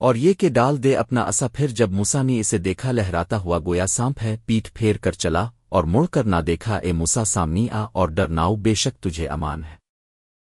اور یہ کہ ڈال دے اپنا اسا پھر جب موسا نے اسے دیکھا لہراتا ہوا گویا سانپ ہے، پیٹ پھیر کر چلا اور مڑ کر نہ دیکھا، اے موسا سامنی آ اور ڈرناؤ بے شک تجھے امان ہے۔